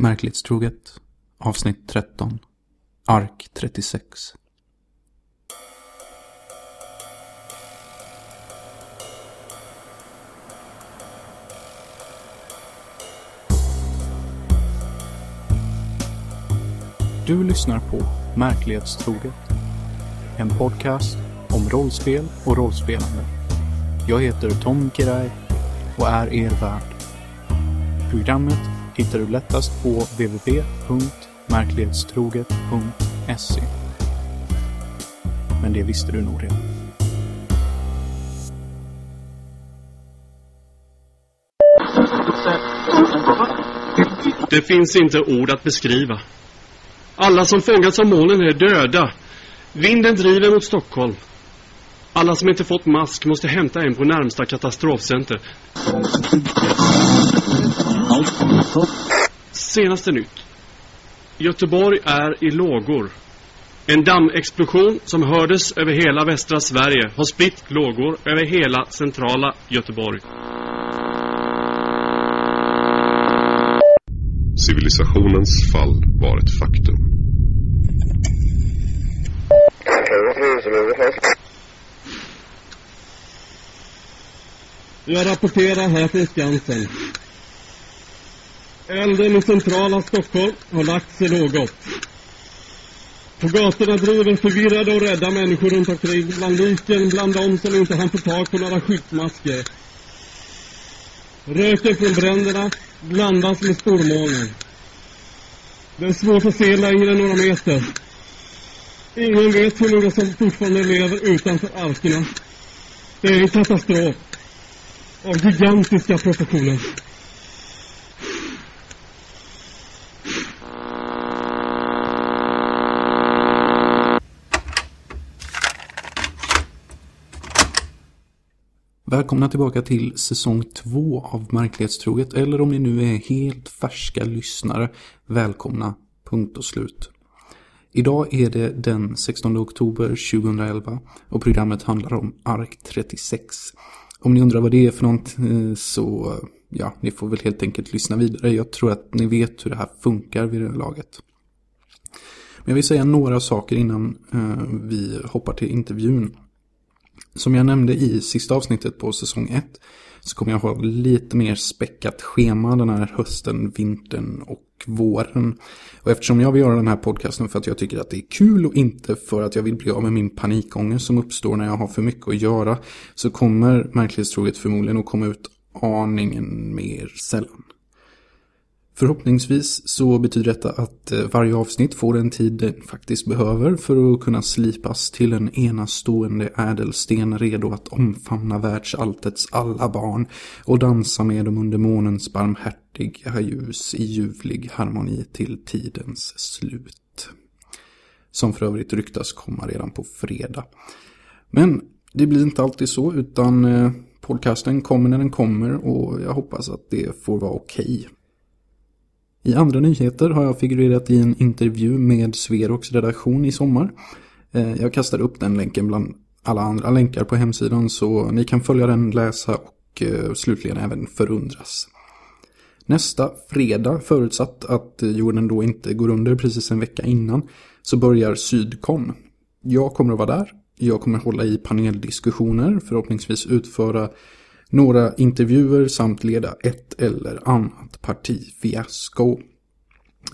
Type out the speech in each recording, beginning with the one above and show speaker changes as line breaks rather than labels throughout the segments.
Märklighetstroget avsnitt 13 Ark 36 Du lyssnar på Märklighetstroget. En podcast om rollspel och rollspelande. Jag heter Tom Kirai och är er värd. Programmet hittar du lättast på www.märklighetstroget.se. Men det visste du nog redan.
Det finns inte ord att beskriva. Alla som fångats av molnen är döda. Vinden driver mot Stockholm. Alla som inte fått mask måste hämta en på närmsta katastrofcenter. Senaste nytt. Göteborg är i lågor. En dammexplosion som hördes över hela västra Sverige har spritt lågor över hela centrala Göteborg.
Civilisationens fall var ett faktum.
Jag rapporterar här från Skansen. Elden i centrala Stockholm har lagt sig något. På gatorna driver förvirrade och rädda människor runt omkring bland liken, bland de som inte hann få tag på några skyddsmasker. Röken från bränderna blandas med stormolnen. Det är svårt att se längre än några meter. Ingen vet hur många som fortfarande lever utanför arkerna. Det är en katastrof av gigantiska proportioner.
Välkomna tillbaka till säsong 2 av Märklighetstroget. Eller om ni nu är helt färska lyssnare, välkomna. Punkt och slut. Idag är det den 16 oktober 2011 och programmet handlar om ARK 36. Om ni undrar vad det är för något eh, så, ja, ni får väl helt enkelt lyssna vidare. Jag tror att ni vet hur det här funkar vid det här laget. Men jag vill säga några saker innan eh, vi hoppar till intervjun. Som jag nämnde i sista avsnittet på säsong 1 så kommer jag ha lite mer späckat schema den här hösten, vintern och våren. Och eftersom jag vill göra den här podcasten för att jag tycker att det är kul och inte för att jag vill bli av med min panikångest som uppstår när jag har för mycket att göra så kommer märklighetstroget förmodligen att komma ut aningen mer sällan. Förhoppningsvis så betyder detta att eh, varje avsnitt får den tid den faktiskt behöver för att kunna slipas till en enastående ädelsten redo att omfamna världsalltets alla barn och dansa med dem under månens barmhärtiga ljus i ljuvlig harmoni till tidens slut. Som för övrigt ryktas komma redan på fredag. Men det blir inte alltid så utan eh, podcasten kommer när den kommer och jag hoppas att det får vara okej. Okay. I andra nyheter har jag figurerat i en intervju med Sverox redaktion i sommar. Eh, jag kastar upp den länken bland alla andra länkar på hemsidan så ni kan följa den, läsa och eh, slutligen även förundras. Nästa fredag, förutsatt att eh, jorden då inte går under precis en vecka innan, så börjar Sydkon. Jag kommer att vara där. Jag kommer hålla i paneldiskussioner, förhoppningsvis utföra några intervjuer samt leda ett eller annat partifiasko.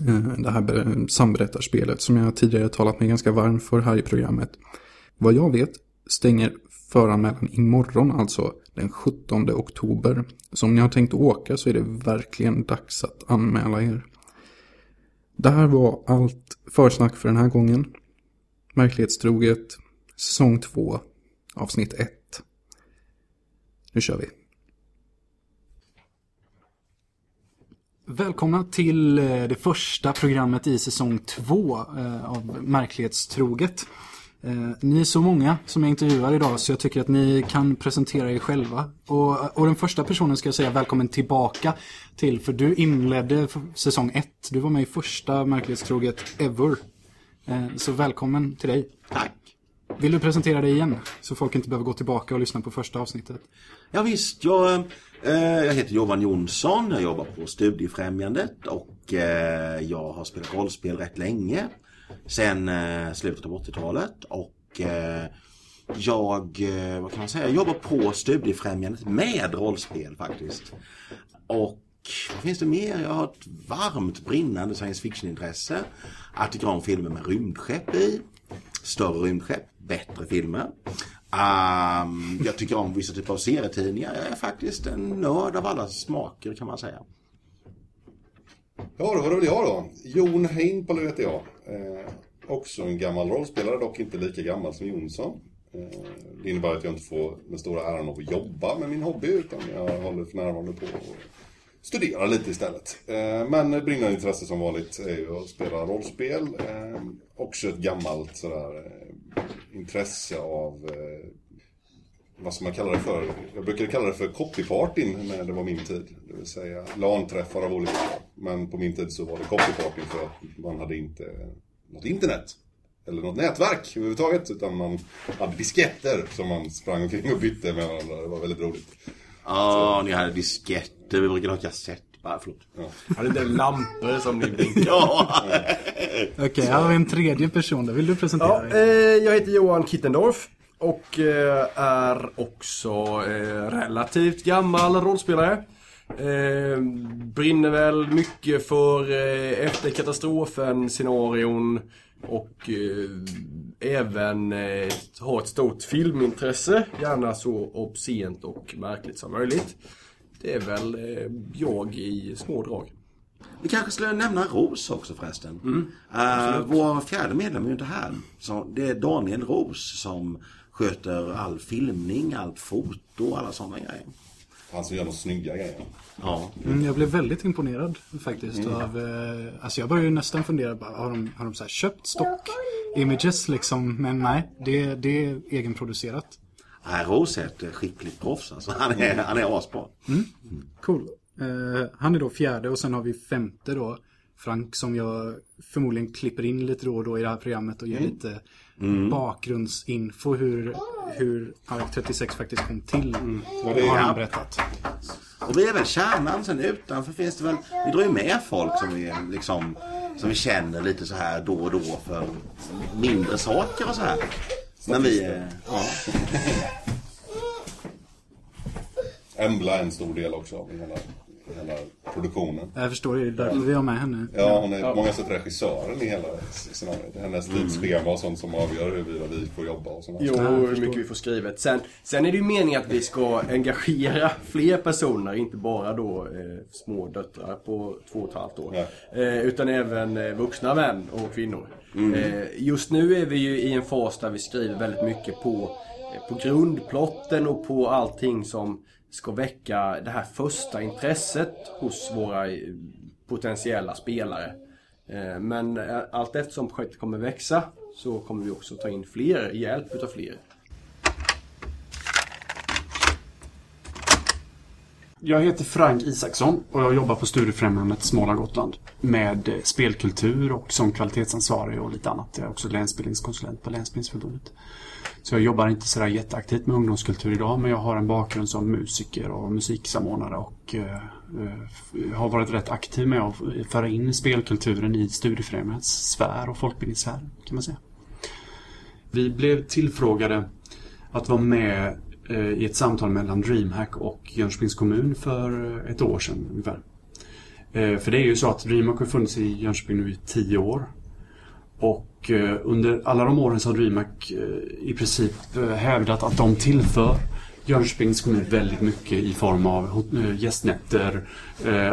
Eh, det här samberättarspelet som jag tidigare talat mig ganska varm för här i programmet. Vad jag vet stänger föranmälan imorgon, alltså den 17 oktober. Så om ni har tänkt åka så är det verkligen dags att anmäla er. Det här var allt försnack för den här gången. Märklighetstroget, säsong 2, avsnitt 1. Nu kör vi. Välkomna till det första programmet i säsong två av Märklighetstroget. Ni är så många som jag intervjuar idag så jag tycker att ni kan presentera er själva. Och, och den första personen ska jag säga välkommen tillbaka till för du inledde säsong ett. Du var med i första Märklighetstroget ever. Så välkommen till dig.
Tack.
Vill du presentera dig igen? Så folk inte behöver gå tillbaka och lyssna på första avsnittet.
Ja visst, jag, eh, jag heter Johan Jonsson. Jag jobbar på Studiefrämjandet och eh, jag har spelat rollspel rätt länge. Sen eh, slutet av 80-talet och eh, jag, eh, vad kan man säga, jag jobbar på Studiefrämjandet med rollspel faktiskt. Och vad finns det mer? Jag har ett varmt brinnande science fiction-intresse. Jag tycker om filmer med rymdskepp i. Större rymdskepp, bättre filmer. Um, jag tycker om vissa typer av serietidningar. Jag är faktiskt en nörd av alla smaker kan man säga.
Ja, då var det väl jag då. Jon Heinpalo heter jag. Eh, också en gammal rollspelare, dock inte lika gammal som Jonsson. Eh, det innebär att jag inte får den stora äran av att jobba med min hobby, utan jag håller för närvarande på och studera lite istället. Eh, men brinnande intresse som vanligt är ju att spela rollspel. Eh, också ett gammalt sådär eh, intresse av vad ska man kalla det för? Jag brukade kalla det för copypartyn när det var min tid. Det vill säga LAN-träffar av olika slag. Men på min tid så var det copypartyn för att man hade inte något internet. Eller något nätverk överhuvudtaget. Utan man hade disketter som man sprang omkring och bytte med varandra. Det var väldigt roligt.
Ja, ni hade disketter. Vi brukade ha kassett. Ah, förlåt.
Hade inte lampor som ni blinkade?
Ja.
Okej, här har vi en tredje person då. Vill du presentera
Ja,
dig?
eh, jag heter Johan Kittendorf och eh, är också eh, relativt gammal rollspelare. Eh, brinner väl mycket för eh, efter katastrofen scenarion och eh, även eh, har ett stort filmintresse. Gärna så obscent och märkligt som möjligt. Det är väl eh, jag i små drag.
Vi kanske skulle nämna Ros också förresten. Eh, vår fjärde medlem är ju inte här. Så det är Daniel Ros som sköter all filmning, allt foto, alla sådana grejer.
Han som gör de snygga grejerna.
Ja.
Mm, jag blev väldigt imponerad faktiskt av... Eh, alltså jag började ju nästan fundera bara, har de, har de så här köpt stock images liksom? Men nej, det, det är egenproducerat.
Nej, Ros är ett skickligt proffs alltså. Han är, han är asbra.
Cool. Eh, han är då fjärde och sen har vi femte då. Frank som jag förmodligen klipper in lite då och då i det här programmet och ger lite bakgrundsinfo hur, hur Ark 36 faktiskt kom till.
det är-
har han berättat.
Och vi är väl kärnan. Sen utanför finns det väl, vi drar ju med folk som vi liksom, som vi känner lite så här då och då för mindre saker och så här. När vi är, ja.
Embla är en stor del också av hela, hela produktionen.
Jag förstår, det är därför vi har med henne.
Ja, hon är på många sätt regissören i hela scenariot. Hennes tidsschema och sånt som avgör huruvida vi får jobba och sånt.
Jo, hur mycket vi får skrivet. Sen, sen är det ju meningen att vi ska engagera fler personer, inte bara då eh, små döttrar på två och ett halvt år. Eh, utan även eh, vuxna män och kvinnor. Eh, just nu är vi ju i en fas där vi skriver väldigt mycket på, eh, på grundplotten och på allting som ska väcka det här första intresset hos våra eh, potentiella spelare. Eh, men eh, allt eftersom projektet kommer växa så kommer vi också ta in fler, hjälp utav fler.
Jag heter Frank Isaksson och jag jobbar på Studiefrämjandet Småland-Gotland med eh, spelkultur och som kvalitetsansvarig och lite annat. Jag är också länsbildningskonsulent på Länsbildningsförbundet. Så jag jobbar inte sådär jätteaktivt med ungdomskultur idag men jag har en bakgrund som musiker och musiksamordnare och eh, eh har varit rätt aktiv med att föra in spelkulturen i Studiefrämjandets sfär och folkbildningssfär kan man säga. Vi blev tillfrågade att vara med Eh, i ett samtal mellan DreamHack och Jönköpings kommun för eh, ett år sedan ungefär. Eh, för det är ju så att DreamHack har funnits i Jönköping nu i tio år. Och under alla de åren så har DreamHack i princip hävdat att de tillför Jönköpings kommun väldigt mycket i form av gästnätter,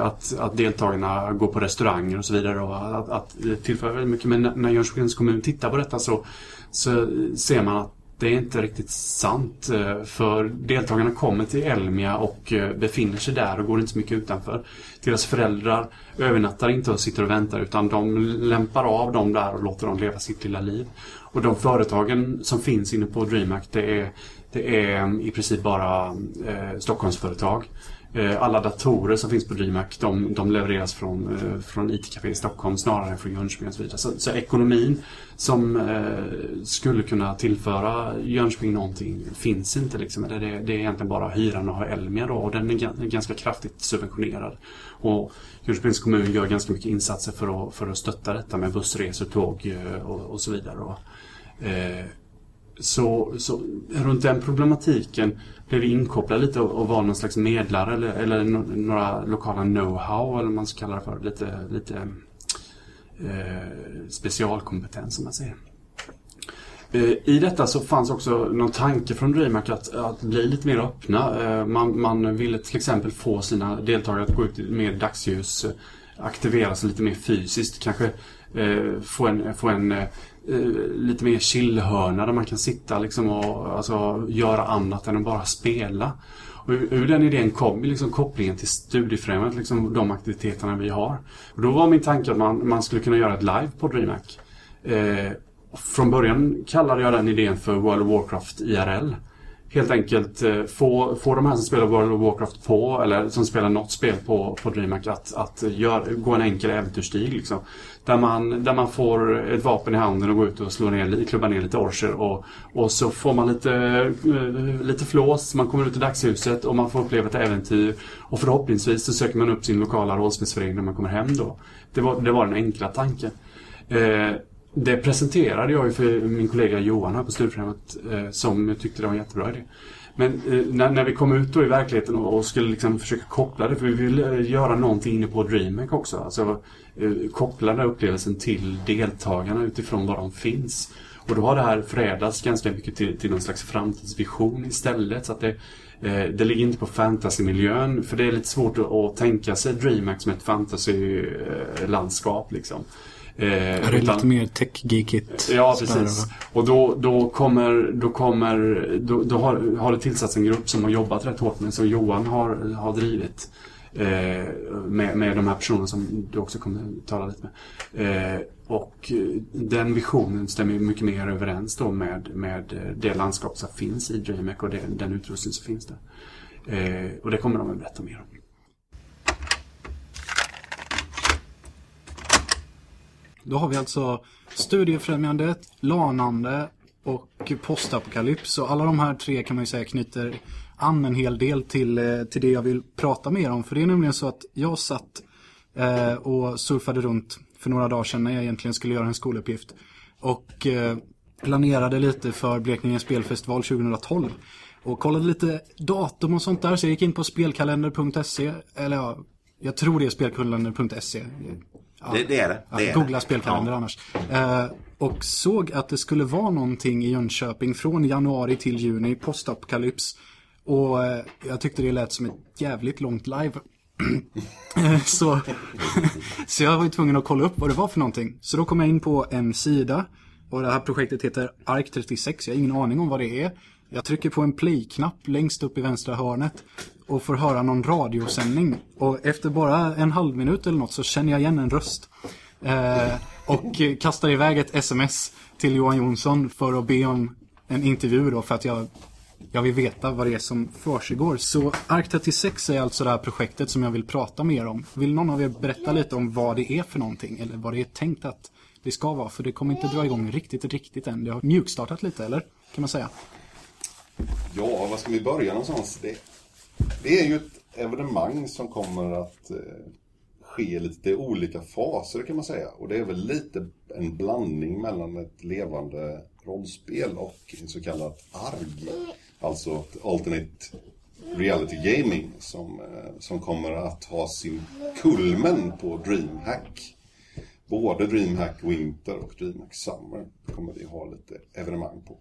att, att deltagarna går på restauranger och så vidare. Och att, att tillföra väldigt mycket. Men när- när Jönköpings kommun tittar på detta så, så ser man att det är inte riktigt sant. Eh, för deltagarna kommer till Elmia och eh, befinner sig där och går inte så mycket utanför. Deras föräldrar övernattar inte och sitter och väntar utan de lämpar av dem där och låter dem leva sitt lilla liv. Och de företagen som finns inne på DreamHack det är, det är mm, i princip bara eh, Stockholmsföretag. Eh, alla datorer som finns på DreamHack de, de levereras från, eh, från IT-café i Stockholm snarare än från Jönköping och så vidare. Så, så ekonomin som eh, skulle kunna tillföra Jönköping någonting finns inte. Liksom. Det, det, det är egentligen bara hyran och Elmia då och den är ganska kraftigt subventionerad. Och Jönköpings kommun gör ganska mycket insatser för att, för att stötta detta med bussresor, tåg eh, och, och så vidare. Och, eh, så, så runt den problematiken blev vi inkopplade lite och, och var någon slags medlare eller, eller några lokala know-how eller vad man ska kalla det för. Lite, lite eh, specialkompetens som man säger. Eh, I detta så fanns också någon tanke från DreamHack att, att bli lite mer öppna. Eh, man, man ville till exempel få sina deltagare att gå ut i mer dagsljus, aktivera sig lite mer fysiskt, kanske eh, få en, få en eh, Eh, lite mer chillhörna där man kan sitta liksom och alltså, göra annat än att bara spela. Och ur den idén kom liksom kopplingen till studiefrämjandet, liksom de aktiviteterna vi har. Och då var min tanke att man, man skulle kunna göra ett live på DreamHack. Eh, från början kallade jag den idén för World of Warcraft IRL. Helt enkelt eh, få, få de här som spelar World of Warcraft på, eller som spelar något spel på, på DreamHack att, att gör, gå en enkel äventyrsstig. Liksom. Där, man, där man får ett vapen i handen och går ut och slår ner, klubbar ner lite orcher. Och, och så får man lite, eh, lite flås, man kommer ut i dagshuset och man får uppleva ett äventyr. Och förhoppningsvis så söker man upp sin lokala rollspelsförening när man kommer hem då. Det var, det var den enkla tanken. Eh, det presenterade jag ju för min kollega Johan här på studieprogrammet eh, som tyckte det var en jättebra idé. Men eh, när, när, vi kom ut då i verkligheten och, skulle liksom försöka koppla det, för vi vill eh, göra någonting inne på DreamHack också. Alltså koppla den upplevelsen till deltagarna utifrån var de finns. Och då har det här förädlats ganska mycket till, till någon slags framtidsvision istället. Så att det, det ligger inte på fantasymiljön, för det är lite svårt att, att tänka sig DreamHack som ett fantasylandskap liksom.
Eh, det är utan, lite mer tech-geekigt.
Ja, precis. Och då, då kommer, då, kommer då, då har, har det tillsatts en grupp som har jobbat rätt hårt med, som Johan har, har drivit. Eh, med, med de här personerna som du också kommer tala lite med. Eh, och den visionen stämmer mycket mer överens då med, med det landskap som finns i DreamHack och det, den utrustning som finns där. Eh, och det kommer de att berätta mer om.
Då har vi alltså Studiefrämjandet, Lanande och Postapokalyps. Och alla de här tre kan man ju säga knyter an en hel del till, eh, till det jag vill prata mer om. För det är nämligen så att jag satt eh, och surfade runt för några dagar sedan när jag egentligen skulle göra en skoluppgift. Och eh, planerade lite för Blekinge spelfestival 2012. Och kollade lite datum och sånt där. Så jag gick in på spelkalender.se. Eller ja, jag tror det är spelkalender.se.
Ja, det, det, är det. det
ja, googla spelkalender ja. annars. Eh, och såg att det skulle vara någonting i Jönköping från januari till juni, postapokalyps. Och eh, jag tyckte det lät som ett jävligt långt live. så, så jag var ju tvungen att kolla upp vad det var för någonting. Så då kom jag in på en sida. Och det här projektet heter ARK36. Jag har ingen aning om vad det är. Jag trycker på en play-knapp längst upp i vänstra hörnet och får höra någon radiosändning. Och efter bara en halv minut eller något så känner jag igen en röst. Eh, och kastar iväg ett sms till Johan Jonsson för att be om en intervju då för att jag, jag vill veta vad det är som försiggår. Så ARK 36 är alltså det här projektet som jag vill prata mer om. Vill någon av er berätta lite om vad det är för någonting eller vad det är tänkt att det ska vara? För det kommer inte dra igång riktigt, riktigt än. Det har mjukstartat lite, eller? Kan man säga.
Ja, var ska vi börja någonstans? Det, det är ju ett evenemang som kommer att eh, ske lite i olika faser kan man säga. Och det är väl lite en blandning mellan ett levande rollspel och en så kallad ARG. Alltså Alternate Reality Gaming som, eh, som kommer att ha sin kulmen på DreamHack. Både DreamHack Winter och DreamHack Summer kommer vi ha lite evenemang på.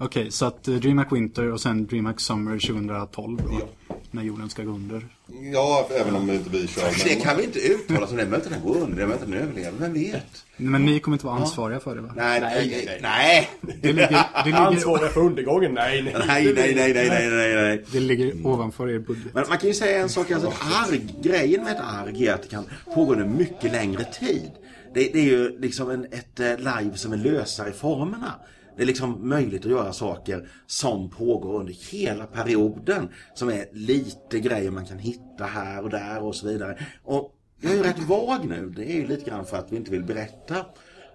Okej, okay, så att eh, DreamHack Winter och sen DreamHack Summer 2012 då? Ja. När jorden ska gå under?
Ja, även om inte vi kör.
Det kan vi inte uttala som den möten går under, den möten överlever, vem vet?
Men ni kommer inte vara ansvariga ja. för det va?
Nej, nej, nej. nej.
Det ligger, det ligger... Ansvariga för undergången? Nej,
nej. Nej, nej, nej, nej, nej, nej, nej.
Det ligger ovanför er budget.
Men man kan ju säga en sak, alltså arg, grejen med ett arg är att det kan pågå under mycket längre tid. Det, det är ju liksom en, ett eh, live som är lösare i formerna. Det är liksom möjligt att göra saker som pågår under hela perioden. Som är lite grejer man kan hitta här och där och så vidare. Och jag är ju rätt vag nu. Det är ju lite grann för att vi inte vill berätta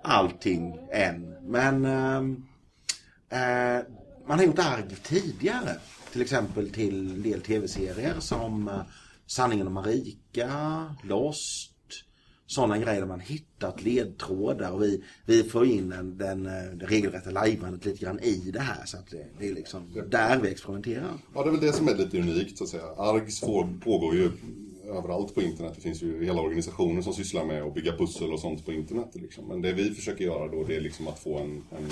allting än. Men eh, eh, man har gjort arg tidigare. Till exempel till en del tv-serier som eh, Sanningen om Marika, Lost. Sådana grejer där man hittat ledtrådar och vi, vi får in den, den, eh, det regelrätta lajvandet lite grann i det här. Så att det, det är liksom där vi experimenterar.
Ja, det är väl det som är lite unikt så att säga. ARGS får, pågår ju överallt på internet. Det finns ju hela organisationer som sysslar med att bygga pussel och sånt på internet. Liksom. Men det vi försöker göra då det är liksom att få en, en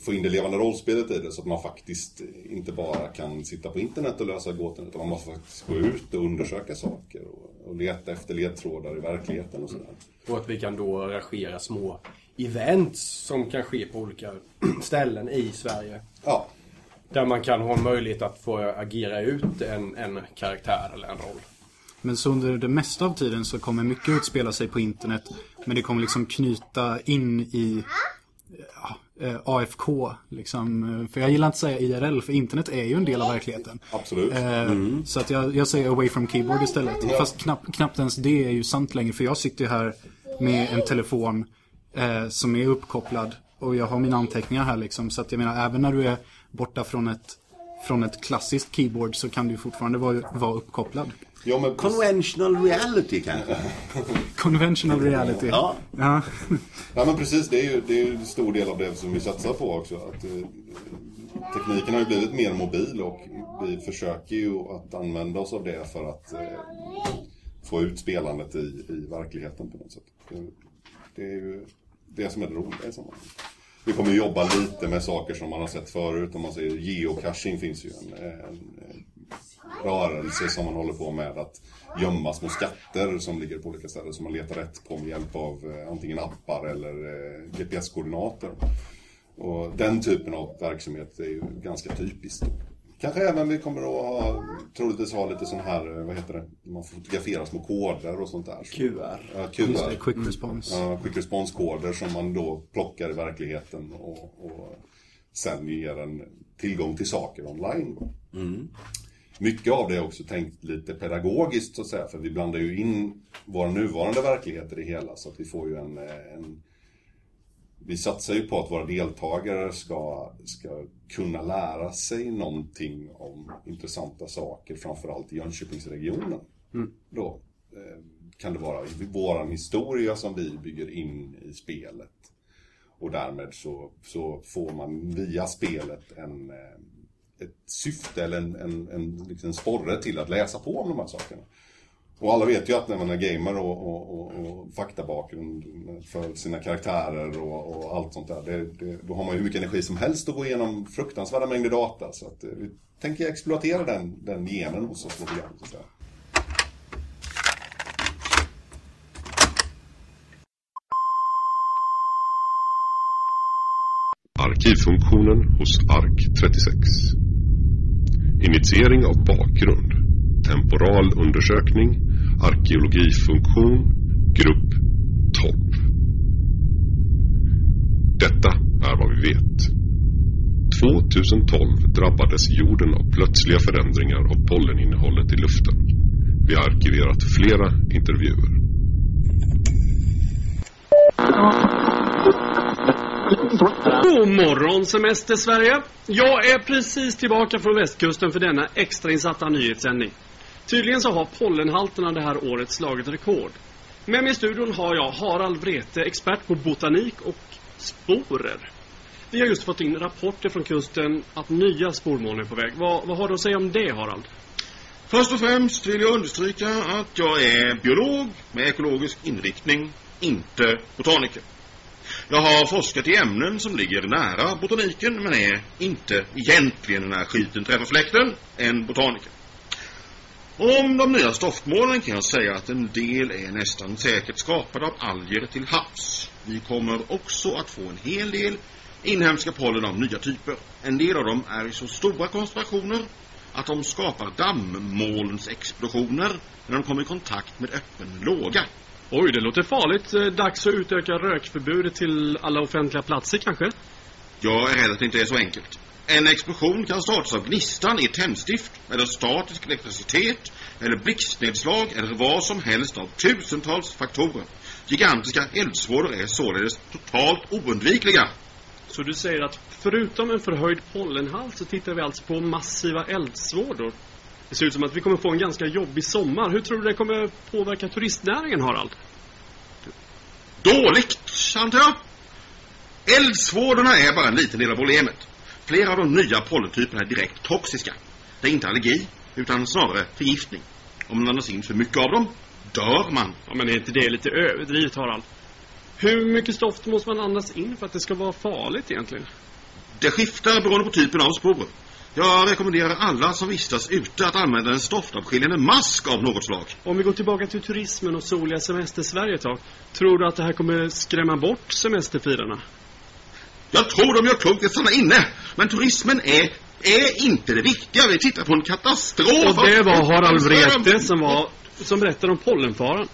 få in det levande rollspelet i det så att man faktiskt inte bara kan sitta på internet och lösa gåtorna utan man måste faktiskt gå ut och undersöka saker och, och leta efter ledtrådar i verkligheten och sådär.
Och att vi kan då arrangera små events som kan ske på olika ställen i Sverige.
Ja,
Där man kan ha en möjlighet att få agera ut en, en karaktär eller en roll.
Men så under det mesta av tiden så kommer mycket utspela sig på internet. Men det kommer liksom knyta in i eh, AFK. Liksom. Eh, För jag gillar inte att säga IRL, för internet är ju en del av verkligheten.
absolut.
Eh, Så att jag, jag säger away from keyboard istället. Fast knapp, knappt ens det är ju sant längre. För jag sitter ju här med en telefon eh, som är uppkopplad. Och jag har mina anteckningar här liksom. Så att jag menar, även när du är borta från ett, från ett klassiskt keyboard så kan du fortfarande vara, vara uppkopplad.
Ja, men
Conventional reality kanske?
Conventional reality.
Ja.
Ja.
Ja men precis, det är ju det är ju en stor del av det som vi satsar på också. Att, eh, tekniken har ju blivit mer mobil och vi försöker ju att använda oss av det för att eh, få ut spelandet i, i verkligheten på något sätt. Det, det är ju det som är det roliga i sammanhanget. Vi kommer jobba lite med saker som man har sett förut. Om man säger geocaching finns ju en, en, en rörelse som man håller på med att gömma små skatter som ligger på olika ställen som man letar rätt på med hjälp av eh, antingen appar eller eh, GPS-koordinater. Och den typen av verksamhet är ju ganska typiskt. Kanske även vi kommer att ha, troligtvis ha lite sån här, eh, vad heter det, man får fotografera små koder och sånt där.
QR.
Ja,
Just det,
QR.
quick response.
Ja, quick response-koder som man då plockar i verkligheten och, och sen ger en tillgång till saker online. Då. Mycket av det är också tänkt lite pedagogiskt så att säga, för vi blandar ju in våra nuvarande verkligheter i det hela så att vi får ju en, en vi satsar ju på att våra deltagare ska, ska kunna lära sig någonting om intressanta saker, framförallt i Jönköpingsregionen. Då eh, kan det vara våran historia som vi bygger in i spelet. Och därmed så, så får man via spelet en, eh, ett syfte eller en, en, en, liksom en sporre till att läsa på om de här sakerna. Och alla vet ju att när man är gamer och, och, och, och faktabakgrund för sina karaktärer och, och allt sånt där. Det, det, då har man ju hur mycket energi som helst att gå igenom fruktansvärda mängder data. Så att eh, vi tänker exploatera den, den genen hos oss lite grann. Så.
Arkivfunktionen hos ARK36. Initiering av bakgrund. Temporal undersökning. Arkeologifunktion. Grupp 12. Detta är vad vi vet. 2012 drabbades jorden av plötsliga förändringar av polleninnehållet i luften. Vi har arkiverat flera intervjuer.
God morgon semester Sverige! Jag är precis tillbaka från västkusten för denna extrainsatta nyhetssändning. Tydligen så har pollenhalterna det här året slagit rekord. Med mig i studion har jag Harald Vrete, expert på botanik och sporer. Vi har just fått in rapporter från kusten att nya spormoln är på väg. Vad, vad har du att säga om det Harald?
Först och främst vill jag understryka att jag är biolog med ekologisk inriktning, inte botaniker. Jag har forskat i ämnen som ligger nära botaniken men är inte egentligen när skiten träffar fläkten en botaniker. Om de nya stoftmolnen kan jag säga att en del är nästan säkert skapade av alger till havs. Vi kommer också att få en hel del inhemska pollen av nya typer. En del av dem är i så stora koncentrationer att de skapar dammolnsexplosioner när de kommer i kontakt med öppen låga.
Oj, det låter farligt. Eh, Dags att utöka rökförbudet till alla offentliga platser kanske?
Jag är rädd att det inte är så enkelt. En explosion kan startas av gnistan i ett tändstift, eller statisk elektricitet, eller blixtnedslag, eller vad som helst av tusentals faktorer. Gigantiska eldsvådor är således totalt oundvikliga.
Så du säger att förutom en förhöjd pollenhalt så tittar vi alltså på massiva eldsvådor? Det ser ut som att vi kommer få en ganska jobbig sommar. Hur tror du det kommer påverka turistnäringen, Harald?
Dåligt, antar jag. Eldsvådorna är bara en liten del av problemet. Flera av de nya pollentyperna är direkt toxiska. Det är inte allergi, utan snarare förgiftning. Om man andas in för mycket av dem, dör man.
Ja, men är inte det lite överdrivet, Harald? Hur mycket stoft måste man andas in för att det ska vara farligt egentligen?
Det skiftar beroende på typen av spår. Jag rekommenderar alla som vistas ute att använda en stoftavskiljande mask av något slag.
Om vi går tillbaka till turismen och soliga semester-Sverige ett tag. Tror du att det här kommer skrämma bort semesterfirarna?
Jag tror de gör klokt att stanna inne. Men turismen är, är inte det viktiga. Vi tittar på en katastrof.
Och det var Harald Wrete som, var, som berättade om pollenfaran.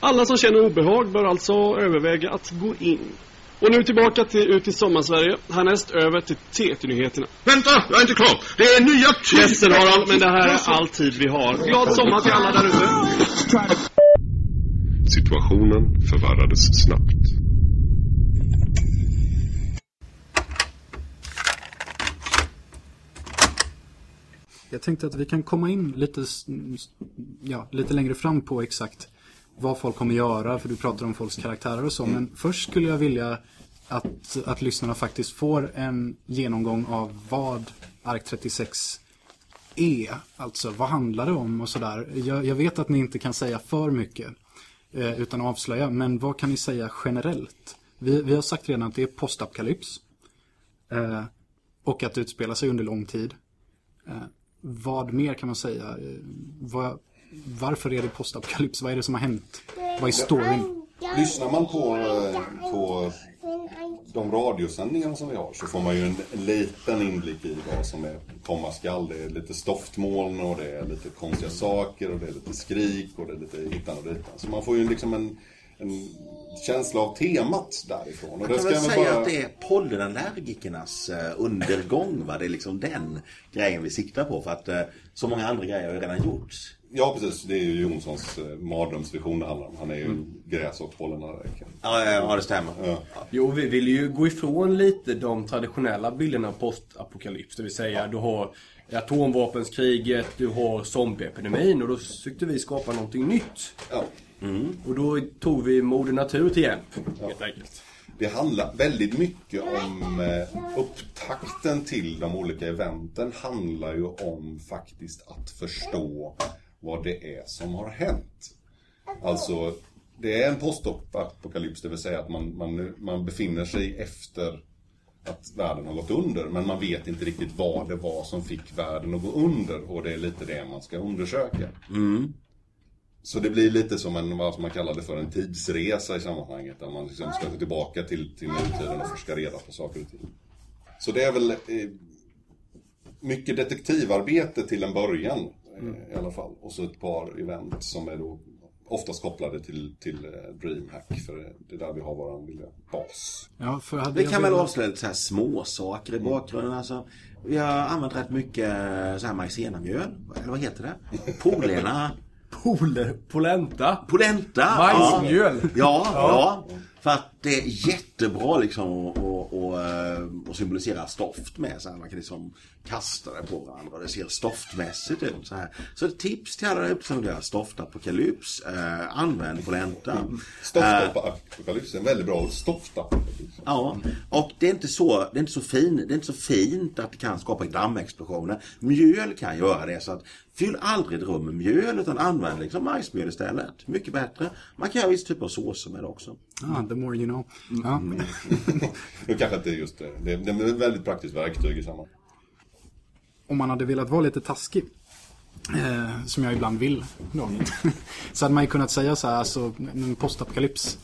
Alla som känner obehag bör alltså överväga att gå in. Och nu tillbaka till, ut i sommarsverige. Härnäst över till TT-nyheterna.
Vänta, jag är inte klar. Det är nya typer.
Ledsen Harald, men det här är all tid vi har. Glad sommar till alla där ute.
Situationen förvärrades snabbt.
Jag tänkte att vi kan komma in lite, ja, lite längre fram på exakt vad folk kommer göra, för du pratar om folks karaktärer och så. Mm. Men först skulle jag vilja att, att lyssnarna faktiskt får en genomgång av vad ARK 36 är. Alltså, vad handlar det om och sådär. Jag, jag vet att ni inte kan säga för mycket eh, utan att avslöja, men vad kan ni säga generellt? Vi, vi har sagt redan att det är postapokalyps. Eh, och att det utspelar sig under lång tid. Eh, vad mer kan man säga? Eh, vad, varför är det postapokalyps? Vad är det som har hänt? Vad är storyn?
Lyssnar man på, eh, på de radiosändningarna som vi har så får man ju en, liten inblick i vad som är komma skall. Det är lite stoftmoln och det är lite konstiga saker och det är lite skrik och det är lite hittan och ditan. Så man får ju liksom en, en känsla av temat därifrån.
Man kan väl säga bara... att det är pollenallergikernas eh, undergång. Va? Det är liksom den grejen vi siktar på. För att eh, så många andra grejer har ju redan gjorts.
Ja, precis. Det är ju Jonssons eh, mardrömsvision det handlar om. Han är ju mm. gräs och pollenallergiker.
Ja, ja, det stämmer. Ja.
Jo, vi vill ju gå ifrån lite de traditionella bilderna av postapokalyps. Det vill säga, ja. du har atomvapenskriget, du har zombieepidemin och då försökte vi skapa någonting nytt. Ja. Mm. Och då tog vi Moder Natur till hjälp, ja. helt enkelt.
Det handlar väldigt mycket om eh, upptakten till de olika eventen handlar ju om faktiskt att förstå vad det är som har hänt. Alltså, det är en postapokalyps, det vill säga att man, man, man befinner sig efter att världen har gått under. Men man vet inte riktigt vad det var som fick världen att gå under. Och det är lite det man ska undersöka. Mm. Så det blir lite som en, vad man kallar det för, en tidsresa i sammanhanget. Där man liksom ska gå tillbaka till, till nutiden och forska reda på saker och ting. Så det är väl eh, mycket detektivarbete till en början mm. i alla fall. Och så ett par event som är då oftast kopplade till, till eh, DreamHack. För det är där vi har vår lilla bas.
Ja, för vi kan väl avslöja lite så här små saker i bakgrunden. Mm. Alltså, vi har använt rätt mycket så här majsenamjöl. Eller vad heter det? Polena.
Pole, polenta.
Polenta.
Majsmjöl.
Ja, ja, ja. För att det är jättebra liksom att, att, symbolisera stoft med. Så här, man kan liksom kasta det på varandra och det ser stoftmässigt ut. Så, här. så ett tips till alla där ute som vill göra stoftapokalyps. Eh, använd polenta. Mm.
Stoftapokalyps är en väldigt bra stoftapokalyps.
Ja, och det är inte så, det är inte så, fin, det är inte så fint att det kan skapa dammexplosioner. Mjöl kan göra det. så att Fyll aldrig ett rum med mjöl utan använd liksom majsmjöl istället. Mycket bättre. Man kan göra viss typ av såser med det också.
Ah, the more you know. Ja. Mm.
det kanske inte är just det. Det är ett väldigt praktiskt verktyg i sammanhanget.
Om man hade velat vara lite taskig. Eh, som jag ibland vill. Då, så hade man ju kunnat säga så här, alltså, en postapokalyps.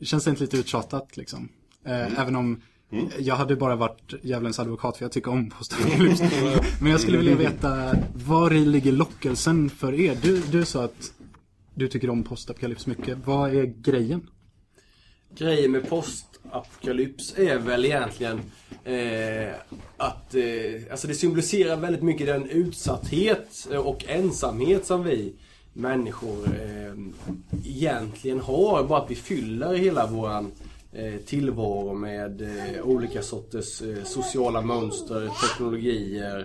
Känns det inte lite uttjatat liksom? Eh, mm. Även om Mm. Jag hade bara varit djävulens advokat för jag tycker om postapokalyps. Men jag skulle vilja veta, var ligger lockelsen för er? Du, du sa att du tycker om postapokalyps mycket. Vad är grejen?
Grejen med postapokalyps är väl egentligen eh, att eh, alltså det symboliserar väldigt mycket den utsatthet eh, och ensamhet som vi människor eh, egentligen har. Bara att vi fyller hela våran eh, tillvaro med eh, olika sorters eh, sociala mönster, teknologier eh,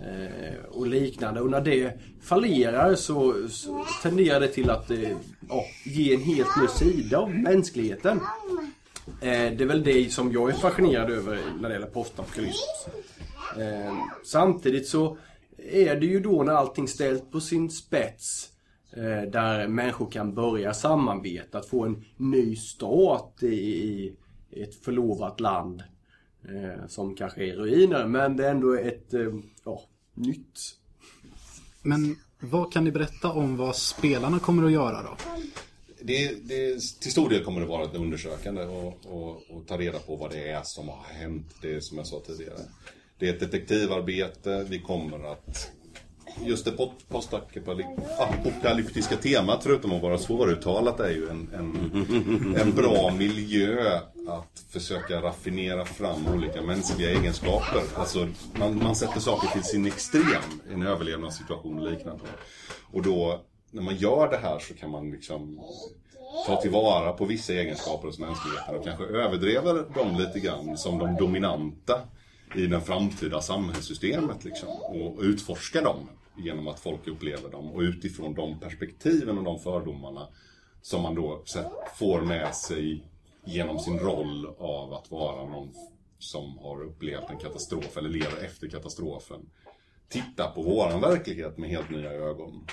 Eh, och liknande. Och när det fallerar så, så tenderar det till att eh, ja, ge en helt ny sida av mänskligheten. Eh, det är väl det som jag är fascinerad över när det gäller postapokalyps. Eh, samtidigt så är det ju då när allting ställs på sin spets eh, där människor kan börja samarbeta, att få en ny stat i, i ett förlovat land. Eh, som kanske är ruiner, men det är ändå ett eh, ja, nytt.
Men vad kan ni berätta om vad spelarna kommer att göra då?
Det, det, till stor del kommer det vara ett undersökande och, och, och, ta reda på vad det är som har hänt. Det är som jag sa tidigare. Det är ett detektivarbete. Vi kommer att... Just det postapokalyptiska temat, förutom att vara svåruttalat, är ju en, en, en bra miljö att försöka raffinera fram olika mänskliga egenskaper. Alltså, man, man sätter saker till sin extrem i en överlevnadssituation och liknande. Och då när man gör det här så kan man liksom ta tillvara på vissa egenskaper hos mänskligheten och kanske överdriva dem lite grann som de dominanta i det framtida samhällssystemet liksom. Och utforska dem genom att folk upplever dem och utifrån de perspektiven och de fördomarna som man då får med sig genom sin roll av att vara någon som har upplevt en katastrof eller lever efter katastrofen. Titta på våran verklighet med helt nya ögon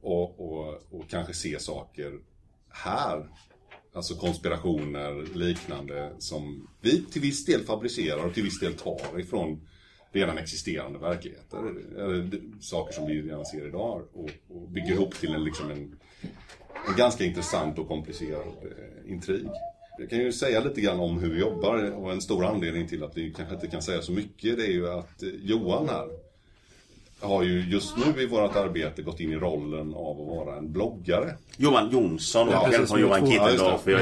och, och, och kanske se saker här. Alltså konspirationer, liknande som vi till viss del fabricerar och till viss del tar ifrån redan existerande verkligheter. Eller saker som vi redan ser idag och, och bygger ihop till en, liksom en, en ganska intressant och komplicerad eh, intrig. Jag kan ju säga lite grann om hur vi jobbar och en stor anledning till att vi kanske inte kan säga så mycket det är ju att eh, Johan här har ju just nu i vårt arbete gått in i rollen av att vara en bloggare.
Johan Jonsson och ja, från Johan Kittendorf. Ju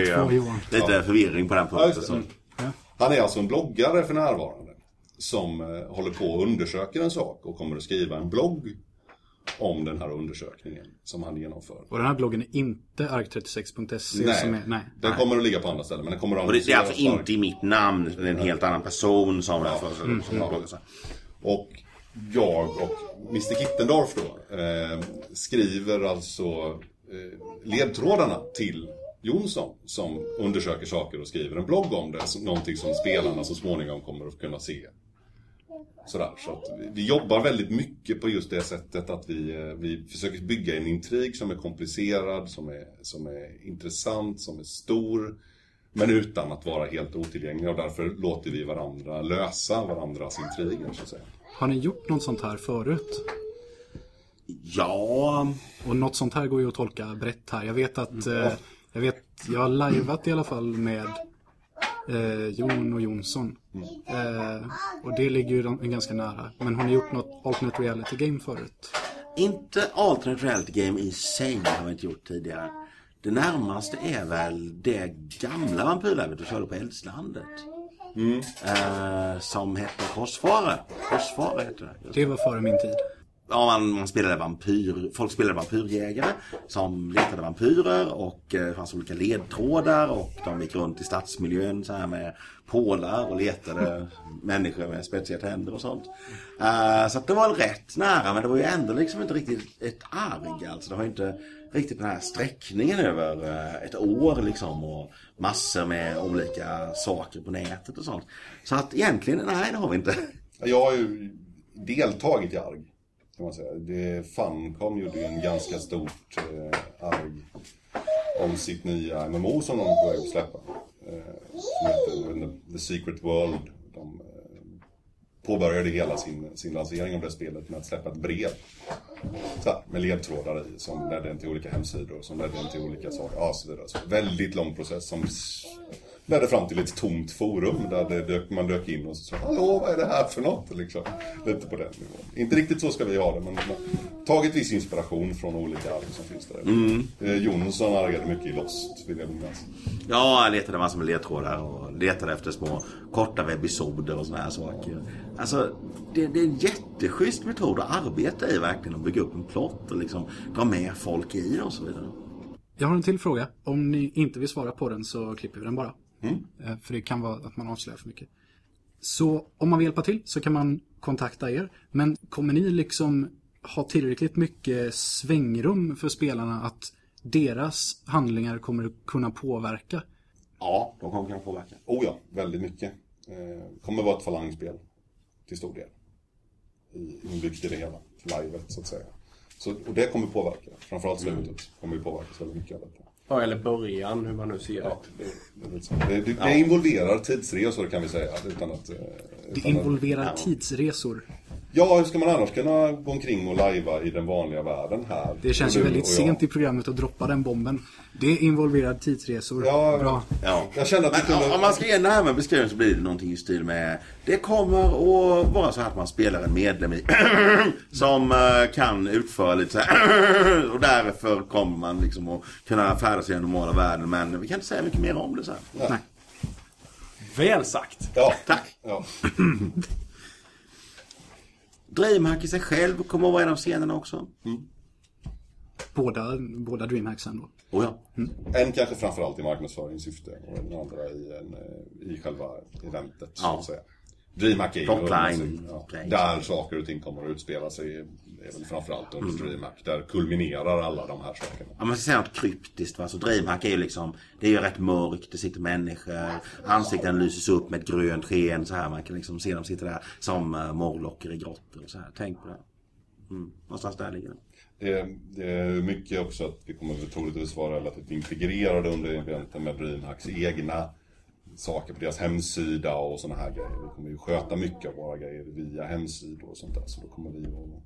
lite ja. förvirring på den punkten.
Mm. Han är alltså en bloggare för närvarande. Som eh, håller på och undersöker en sak och kommer att skriva en blogg om den här undersökningen som han genomför.
Och den här bloggen är inte ark36.se?
Nej,
som är,
nej, den kommer att ligga på andra ställen. Men den kommer att
och det är alltså inte i mitt namn, det är en helt annan person som... Ja, för,
mm, som mm. Och jag och Mr Kittendorf då eh, skriver alltså eh, ledtrådarna till Jonsson som undersöker saker och skriver en blogg om det. Någonting som spelarna så småningom kommer att kunna se. Sådär, så att vi jobbar väldigt mycket på just det sättet att vi, eh, vi försöker bygga en intrig som är komplicerad, som är, som är intressant, som är stor. Men utan att vara helt otillgänglig och därför låter vi varandra lösa varandras intriger så att säga.
Har ni gjort något sånt här förut?
Ja...
Och något sånt här går ju att tolka brett här. Jag vet att... Mm. Eh, jag vet, jag har lajvat i alla fall med eh, Jon och Jonsson. Mm. Eh, och det ligger ju ganska nära. Men har ni gjort något alternate reality game förut?
Inte alternate reality game i sig har vi inte gjort tidigare. Det närmaste är väl det gamla vampyrläget du körde på Eldslandet. Mm. Eh, som hette Korsfarare. Korsfarare hette det.
Det var före min tid.
Ja, man, man spelade vampyr, folk spelade vampyrjägare som letade vampyrer och eh, det fanns olika ledtrådar och de gick runt i stadsmiljön så här med pålar och letade människor med spetsiga tänder och sånt. Uh, så det var rätt nära men det var ju ändå liksom inte riktigt ett arg alltså. Det var inte riktigt den här sträckningen över uh, ett år liksom och massor med olika saker på nätet och sånt. Så att egentligen, nej det har vi inte.
Jag har ju deltagit i ARG. Kan man säga. Det, Funcom gjorde ju en ganska stort eh, ARG om sitt nya MMO som de är på väg att släppa. Eh, som heter The Secret World. De eh, påbörjade hela sin, sin lansering av det spelet med att släppa ett brev. Så här, med ledtrådar i som ledde en till olika hemsidor, som ledde en till olika saker. Ja, så vidare. Så väldigt lång process som ledde fram till ett tomt forum där det dök, man dök in och så sa Hallå, vad är det här för något? Liksom. Lite på den nivån. Inte riktigt så ska vi ha det, men man har tagit viss inspiration från olika ark som finns där.
Mm.
Eh, Jonsson arbetade mycket i Lost, vill jag minnas.
Ja, jag letade massor med ledtrådar och letade efter små korta webbisoder och såna här saker. Alltså, det, det är en jätteschysst metod att arbeta i verkligen och bygga upp en plott och liksom dra med folk i det och så vidare.
Jag har en till fråga. Om ni inte vill svara på den så klipper vi den bara. Eh, För det kan vara att man avslöjar för mycket. Så om man vill hjälpa till så kan man kontakta er. Men kommer ni liksom ha tillräckligt mycket svängrum för spelarna att deras handlingar kommer kunna påverka?
Ja, de kommer kunna påverka.
Oh ja, väldigt mycket. Eh, kommer vara ett falangspel till stor del. I- Inbyggt i det hela, livet så att säga. Så, och det kommer påverka. Framförallt slutet kommer ju påverkas väldigt mycket av detta.
Ja, eller början, hur man nu ser det.
Ja, det, det, så. det, det, det involverar tidsresor kan vi säga. Utan att, eh,
Det
utan att,
involverar tidsresor.
Ja, hur ska man annars kunna gå omkring och lajva i den vanliga världen här?
Det känns ju väldigt sent i programmet att droppa den bomben. Det involverar tidsresor.
Ja,
Bra.
Ja.
Jag kände att
Men
kunde...
om man ska ge en närmare beskrivning så blir det någonting i stil med Det kommer att vara så här att man spelar en medlem i som eh, kan utföra lite så här och därför kommer man liksom att kunna färdas i den normala världen men vi kan inte säga mycket mer om det så här.
Nej.
Väl sagt.
Ja,
Tack!
ja.
Dreamhack i sig själv kommer att vara en av scenerna också.
Båda, båda DreamHacksen då.
Oh ja.
En kanske framförallt i marknadsföringssyfte och den andra i, en, eh, i själva eventet så
Ja.
att säga. DreamHack är ju där saker och ting kommer att utspela sig är väl framförallt under
Mm.
DreamHack. Där kulminerar alla de här sakerna.
Om man ska säga något kryptiskt va, så Dreamhack är ju liksom Det är ju rätt mörkt, det sitter människor Ansikten lyses upp med ett grönt sken så här Man kan liksom se dem sitta där som uh, morlocker i grottor och så här. Tänk på det. Mm. Någonstans där ligger det.
Det, det är mycket också att vi kommer troligtvis vara relativt integrerade under eventen med DreamHacks egna saker på deras hemsida och sådana här grejer. Vi kommer ju sköta mycket av våra grejer via hemsidor och sånt där. Så då kommer vi att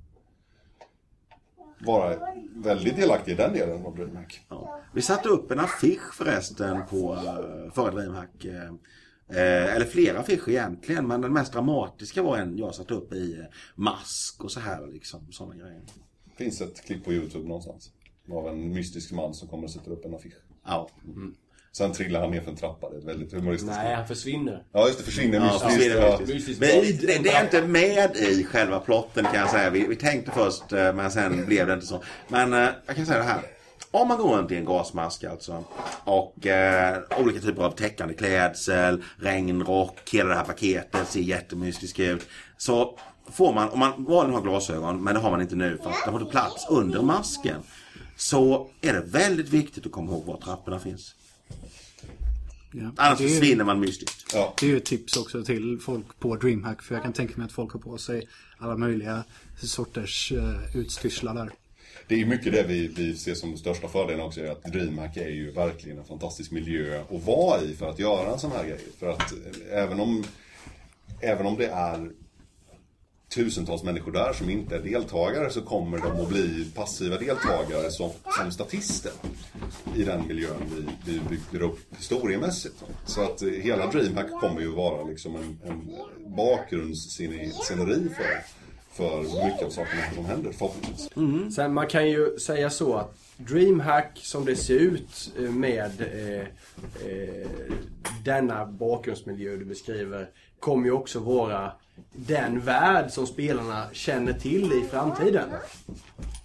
vara väldigt delaktiga i den delen av DreamHack.
Ja. Vi satte upp en affisch förresten på uh, förra Dreamhack. eh, eh, eller flera affischer egentligen men den mest dramatiska var en jag satte upp i eh, mask och så här liksom. Sådana grejer.
Finns ett klipp på Youtube någonstans. Av en mystisk man som kommer och sätter upp en affisch.
Ja.
Sen trillar han ner för en trappa. Det är väldigt humoristiskt.
Nej, han försvinner.
Ja, just det. Försvinner
Ja,
mystiskt.
försvinner
Ja.
mystiskt. Men det, det är inte med i själva plotten kan jag säga. Vi, vi tänkte först eh, men sen blev det inte så. Men eh, jag kan säga det här. Om man går runt i en gasmask alltså och eh, olika typer av täckande klädsel, regnrock, hela det här paketet ser jättemystiskt ut. Så får man, om man vanligen har glasögon, men det har man inte nu för att de har inte plats under masken. Så är det väldigt viktigt att komma ihåg var trapporna finns.
Ja.
Annars
det, är,
försvinner man mystiskt.
Ja.
det är ju ett tips också till folk på DreamHack. För jag kan tänka mig att folk har på sig alla möjliga sorters uh, utstyrslar där.
Det är mycket det vi, vi ser som största fördelen också. Är att DreamHack är ju verkligen en fantastisk miljö att vara i för att göra en sån här grej. För att eh, även om, även om det är tusentals människor där som inte är deltagare så kommer de att bli passiva deltagare som, som statister i den miljön vi, vi bygger upp historiemässigt. Så att hela DreamHack kommer ju vara liksom en, en bakgrundssceneri för, för mycket av sakerna som händer förhoppningsvis. Mm.
Sen man kan ju säga så att DreamHack som det ser ut eh, med eh, eh, denna bakgrundsmiljö du beskriver kommer ju också vara den värld som spelarna känner till i framtiden.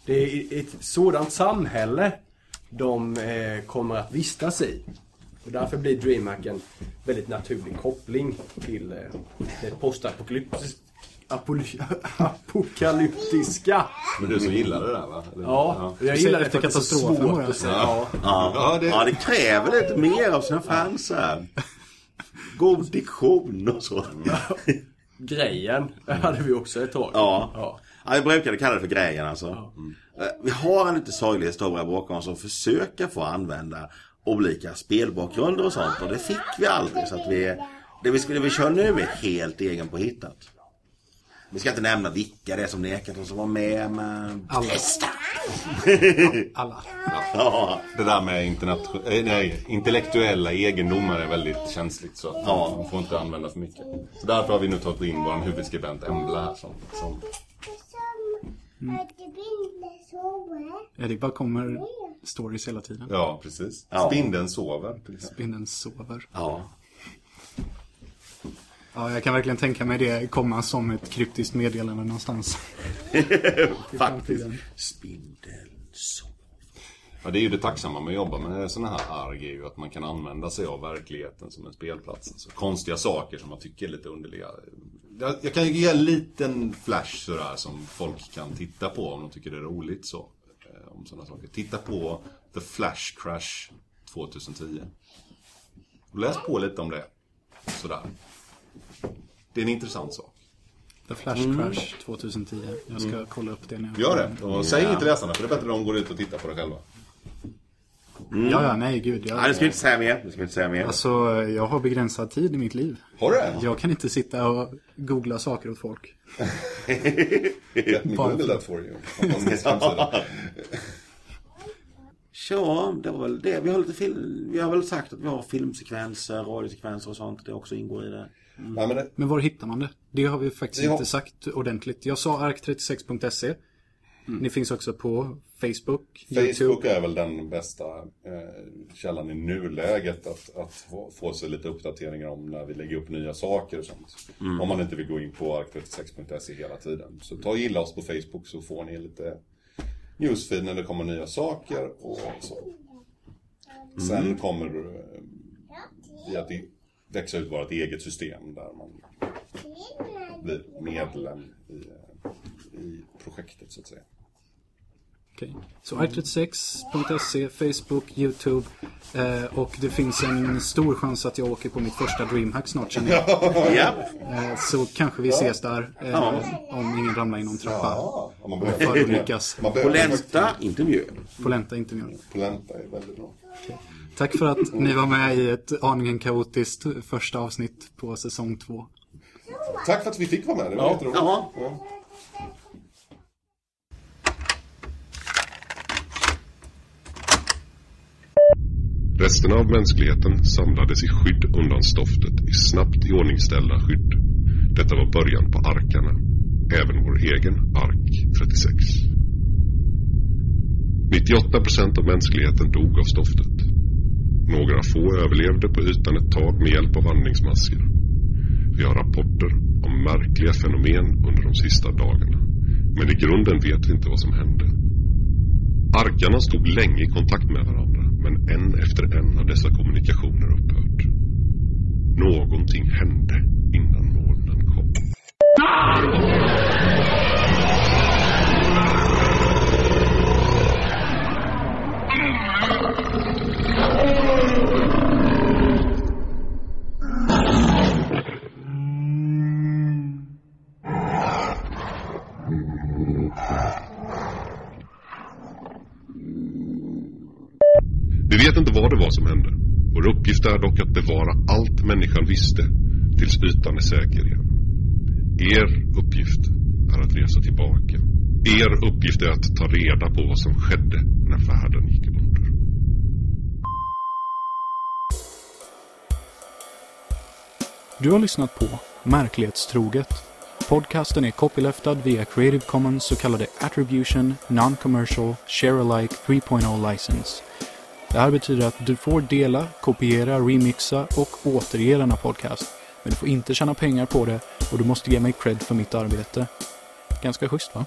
Det är ett sådant samhälle de eh, kommer att vistas i. Och därför blir DreamHack en väldigt naturlig koppling till eh, det postapokalyptiska apokalyptiska.
Men du som gillar det där va? Eller-
Ja, jag gillar det för att det är så
katastrofen
svårt att säga. Ja.
Ja,
Ja, det-
ja, det kräver lite mer av sina fans här. God diktion och så.
Grejen hade vi också ett tag.
Ja.
ja.
Ja, jag brukade kalla det för grejen alltså. Mm. Eh, Vi har en lite sorglig historia bakom oss och försöka få använda olika spelbakgrunder och sånt. Och det fick vi aldrig. Så att vi, det vi skulle vi kör nu är helt egen på hittat. Vi ska inte nämna vilka det är som nekat oss att vara med, men...
Alla.
Testa!
Alla.
Ja.
Det där med internation- eh, nej, intellektuella egendomar är väldigt känsligt så att
Ja.
man får inte använda för mycket. Så därför har vi nu tagit in vår huvudskribent Embla här som, som
Ja, det bara kommer stories hela tiden.
Ja, precis.
Ja.
Spindeln sover.
Spindeln sover.
Ja.
Ja, jag kan verkligen tänka mig det komma som ett kryptiskt meddelande någonstans.
Faktiskt. Spindeln.
Ja, det är ju det tacksamma med att jobba med sådana här arg är ju att man kan använda sig av verkligheten som en spelplats. Alltså, konstiga saker som man tycker är lite underliga. Jag, jag kan ju ge en liten flash sådär som folk kan titta på om de tycker det är roligt så. eh, Om sådana saker. Titta på The Flash Crash 2010. Och läs på lite om det. Sådär. Det är en intressant sak.
The Flash Crash 2010. Jag ska kolla upp det nu.
Gör det. Och säg inte läsarna för det är bättre att de går ut och tittar på det själva.
Ja, ja, nej, gud. Jag,
Nej, det ska inte säga mer. Det ska inte säga mer.
Alltså, jag har begränsad tid i mitt liv.
Har du det?
Jag kan inte sitta och googla saker åt folk.
Let me google that for you.
Ja, det var väl det. Vi har, lite film, vi har väl sagt att vi har filmsekvenser, radiosekvenser och sånt. Det också ingår i det.
Nej, men det,
Men var hittar man det? Det har vi faktiskt
Ja.
inte sagt ordentligt. Jag sa ark36.se. Ni finns också på Facebook,
Facebook
YouTube.
är väl den bästa eh, källan i nuläget att, att få, få sig lite uppdateringar om när vi lägger upp nya saker och sånt. Om man inte vill gå in på ark36.se hela tiden. Så ta och gilla oss på Facebook så får ni lite newsfeed när det kommer nya saker och så. Sen kommer eh, vi att i- växa ut vårt eget system där man blir medlem i, i projektet så att säga.
Okej. Så ark36.se, Facebook, YouTube. Eh, och det finns en stor chans att jag åker på mitt första DreamHack snart känner jag.
Ja.
Eh, så kanske vi ses där. Eh,
Ja.
Om ingen ramlar i någon trappa.
Ja, om man behöver
att lyckas.
Man behöver
Polenta intervju.
Polenta inte mer.
Polenta är väldigt bra.
Tack för att ni var med i ett aningen kaotiskt första avsnitt på säsong två.
Tack för att vi fick vara med, det var
Ja.
jätteroligt.
Ja.
Ja.
Resten av mänskligheten samlades i skydd undan stoftet i snabbt iordningställda skydd. Detta var början på arkarna. Även vår egen ark 36. 98% av mänskligheten dog av stoftet. Några få överlevde på ytan ett tag med hjälp av andningsmasker. Vi har rapporter om märkliga fenomen under de sista dagarna. Men i grunden vet vi inte vad som hände. Arkarna stod länge i kontakt med varandra, men en efter en har dessa kommunikationer upphört. Någonting hände innan molnen kom. Ah! Vi vet inte vad det var som hände. Vår uppgift är dock att bevara allt människan visste tills ytan är säker igen. Er uppgift är att resa tillbaka. Er uppgift är att ta reda på vad som skedde när världen gick under.
Du har lyssnat på Märklighetstroget. Podcasten är copyleftad via Creative Commons så kallade Attribution Non-Commercial Share-alike 3.0 license. Det här betyder att du får dela, kopiera, remixa och återge denna podcast. Men du får inte tjäna pengar på det och du måste ge mig cred för mitt arbete. Ganska schysst va?